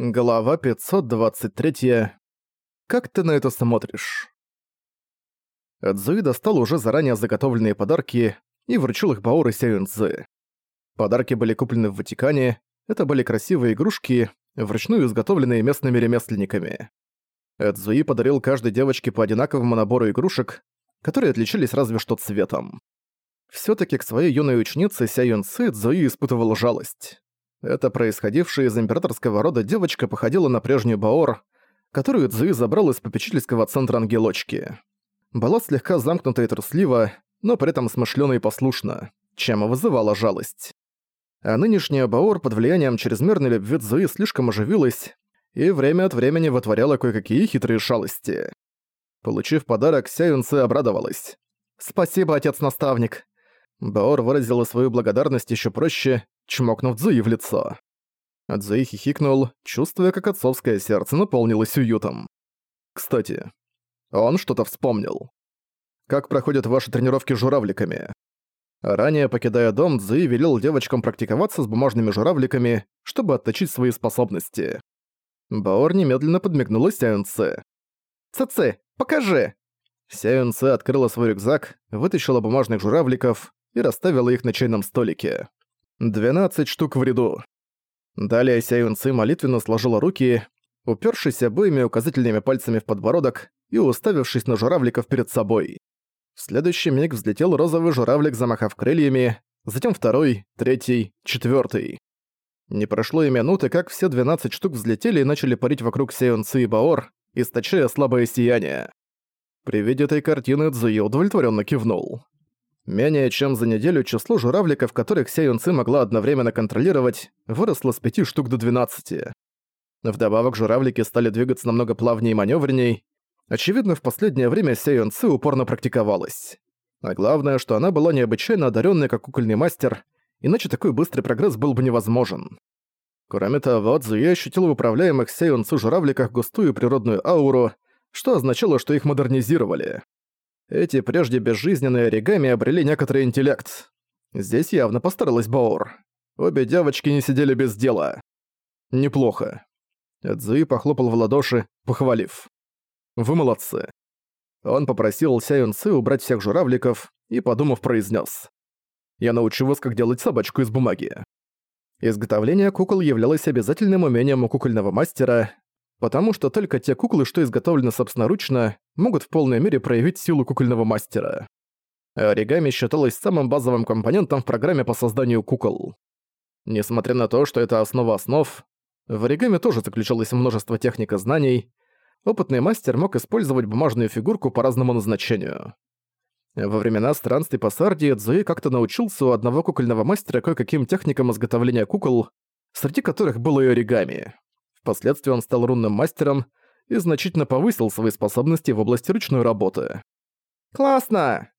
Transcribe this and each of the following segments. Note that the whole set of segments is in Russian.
Глава 523. Как ты на это смотришь? Цзуи достал уже заранее заготовленные подарки и вручил их Баору Сяюнцзы. Подарки были куплены в Ватикане, это были красивые игрушки, вручную изготовленные местными ремесленниками. Цзуи подарил каждой девочке по одинаковому набору игрушек, которые отличались разве что цветом. Всё-таки к своей юной ученице Ся Юнцы Цзуи испытывал жалость. Эта происходившая из императорского рода девочка походила на прежнюю Баор, которую Цзуи забрал из попечительского центра ангелочки. Была слегка замкнута и труслива, но при этом смышлёна и послушна, чем и вызывала жалость. А нынешняя Баор под влиянием чрезмерной любви Цзуи слишком оживилась и время от времени вытворяла кое-какие хитрые шалости. Получив подарок, Ся Юнцы обрадовалась. «Спасибо, отец-наставник!» Баор выразила свою благодарность ещё проще, чмокнув Цзуи в лицо. Цзуи хихикнул, чувствуя, как отцовское сердце наполнилось уютом. Кстати, он что-то вспомнил. Как проходят ваши тренировки с журавликами? Ранее, покидая дом, Цзуи велел девочкам практиковаться с бумажными журавликами, чтобы отточить свои способности. Баор немедленно подмигнула Сяюнце. «Цэцэ, покажи!» Сяюнце открыла свой рюкзак, вытащила бумажных журавликов и расставила их на чайном столике. 12 штук в ряду. Далее Сяюн Ци молитвенно сложила руки, упершись обоими указательными пальцами в подбородок и уставившись на журавликов перед собой. В следующий миг взлетел розовый журавлик, замахав крыльями, затем второй, третий, четвертый. Не прошло и минуты, как все 12 штук взлетели и начали парить вокруг Сяюн Ци и Баор, источая слабое сияние. При виде этой картины Цзуи удовлетворенно кивнул. Менее чем за неделю число журавликов, которых Ся могла одновременно контролировать, выросло с 5 штук до 12. Вдобавок журавлики стали двигаться намного плавнее и маневренней. Очевидно, в последнее время Ся упорно практиковалась. А главное, что она была необычайно одаренной как кукольный мастер, иначе такой быстрый прогресс был бы невозможен. Кроме того, Цзуи ощутил в управляемых Ся журавликах густую природную ауру, что означало, что их модернизировали. Эти прежде безжизненные оригами обрели некоторый интеллект. Здесь явно постаралась Баор. Обе девочки не сидели без дела. Неплохо. Эдзуи похлопал в ладоши, похвалив. «Вы молодцы». Он попросил Ся Юнцы убрать всех журавликов и, подумав, произнес: «Я научу вас, как делать собачку из бумаги». Изготовление кукол являлось обязательным умением у кукольного мастера, потому что только те куклы, что изготовлены собственноручно, могут в полной мере проявить силу кукольного мастера. Оригами считалось самым базовым компонентом в программе по созданию кукол. Несмотря на то, что это основа основ, в оригами тоже заключалось множество техник и знаний, опытный мастер мог использовать бумажную фигурку по разному назначению. Во времена странствий по Сардии Цзуи как-то научился у одного кукольного мастера кое-каким техникам изготовления кукол, среди которых было и оригами. Впоследствии он стал рунным мастером и значительно повысил свои способности в области ручной работы. «Классно!»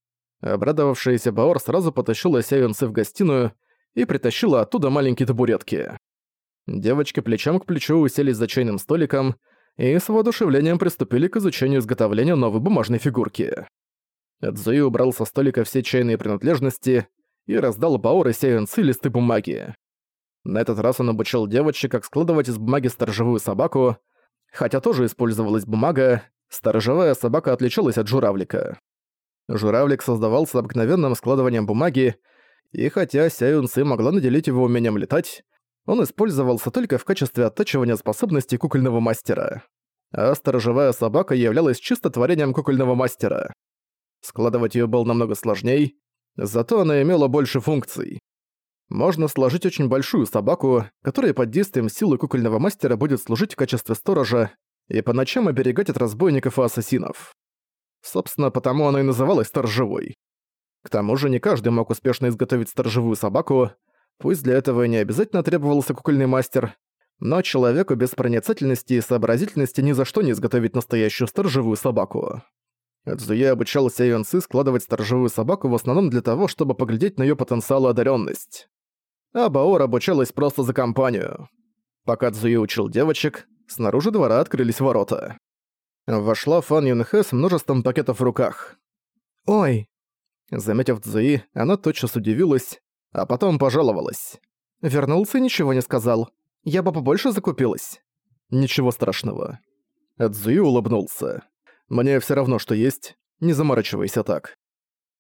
Обрадовавшаяся Баор сразу потащила Сяюнцы в гостиную и притащила оттуда маленькие табуретки. Девочки плечом к плечу уселись за чайным столиком и с воодушевлением приступили к изучению изготовления новой бумажной фигурки. Эдзуи убрал со столика все чайные принадлежности и раздал Баор и Сяюнцы листы бумаги. На этот раз он обучил девочек, как складывать из бумаги сторожевую собаку, хотя тоже использовалась бумага, сторожевая собака отличалась от журавлика. Журавлик создавался обыкновенным складыванием бумаги, и хотя Сяюнцы могла наделить его умением летать, он использовался только в качестве оттачивания способностей кукольного мастера. А сторожевая собака являлась чисто творением кукольного мастера. Складывать ее было намного сложней, зато она имела больше функций. Можно сложить очень большую собаку, которая под действием силы кукольного мастера будет служить в качестве сторожа и по ночам оберегать от разбойников и ассасинов. Собственно, потому она и называлась сторожевой. К тому же не каждый мог успешно изготовить сторожевую собаку, пусть для этого и не обязательно требовался кукольный мастер, но человеку без проницательности и сообразительности ни за что не изготовить настоящую сторожевую собаку. Цзуе обучал Сяюнцы складывать сторожевую собаку в основном для того, чтобы поглядеть на её потенциал и одарённость а Баор обучалась просто за компанию. Пока Цзуи учил девочек, снаружи двора открылись ворота. Вошла Фан Юнхэ с множеством пакетов в руках. «Ой!» Заметив Цзуи, она тотчас удивилась, а потом пожаловалась. «Вернулся и ничего не сказал. Я бы побольше закупилась». Ничего страшного. Эдзуи улыбнулся. Мне все равно, что есть. Не заморачивайся так.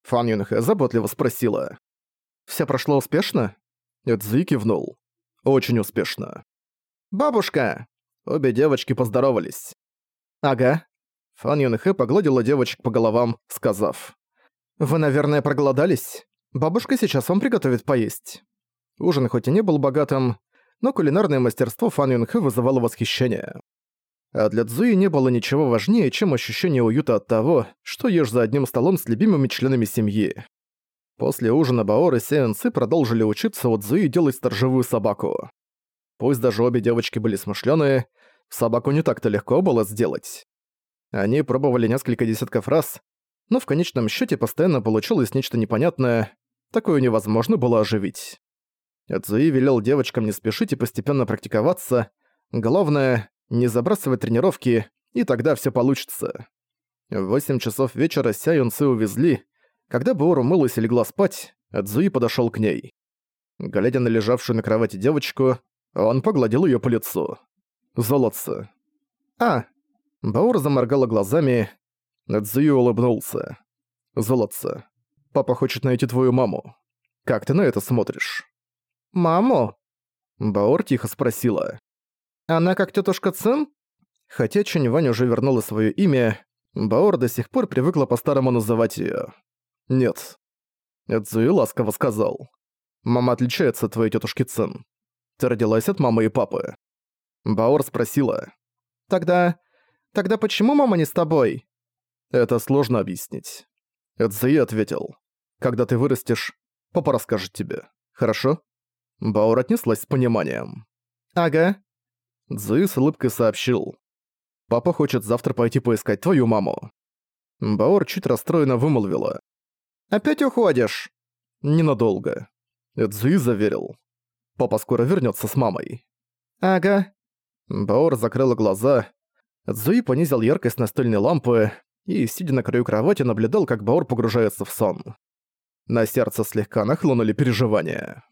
Фан Юнхэ заботливо спросила. «Все прошло успешно?» Эдзуи кивнул. «Очень успешно». «Бабушка!» Обе девочки поздоровались. «Ага». Фан Юнхэ погладила девочек по головам, сказав. «Вы, наверное, проголодались? Бабушка сейчас вам приготовит поесть». Ужин хоть и не был богатым, но кулинарное мастерство Фан Юнхэ вызывало восхищение. А для Цзуи не было ничего важнее, чем ощущение уюта от того, что ешь за одним столом с любимыми членами семьи. После ужина Баор и Сеенцы продолжили учиться у Цзуи делать сторожевую собаку. Пусть даже обе девочки были смышленые, собаку не так-то легко было сделать. Они пробовали несколько десятков раз, но в конечном счете постоянно получилось нечто непонятное, такое невозможно было оживить. Цзуи велел девочкам не спешить и постепенно практиковаться, главное не забрасывать тренировки, и тогда все получится. В 8 часов вечера Ся увезли. Когда Баор умылась и легла спать, Цзуи подошел к ней. Глядя на лежавшую на кровати девочку, он погладил ее по лицу. Золотце. «А!» Баор заморгала глазами. Цзуи улыбнулся. «Золотце. Папа хочет найти твою маму. Как ты на это смотришь?» «Маму?» Баор тихо спросила. Она как тетушка Цин? Хотя Чунь Вань уже вернула свое имя, Баор до сих пор привыкла по-старому называть ее. Нет. Эдзуи ласково сказал. Мама отличается от твоей тетушки Цин. Ты родилась от мамы и папы. Баор спросила. Тогда... Тогда почему мама не с тобой? Это сложно объяснить. Эдзуи ответил. Когда ты вырастешь, папа расскажет тебе. Хорошо? Баор отнеслась с пониманием. Ага. Цзуи с улыбкой сообщил. «Папа хочет завтра пойти поискать твою маму». Баор чуть расстроенно вымолвила. «Опять уходишь?» «Ненадолго». Цзуи заверил. «Папа скоро вернется с мамой». «Ага». Баор закрыла глаза. Цзуи понизил яркость настольной лампы и, сидя на краю кровати, наблюдал, как Баор погружается в сон. На сердце слегка нахлынули переживания.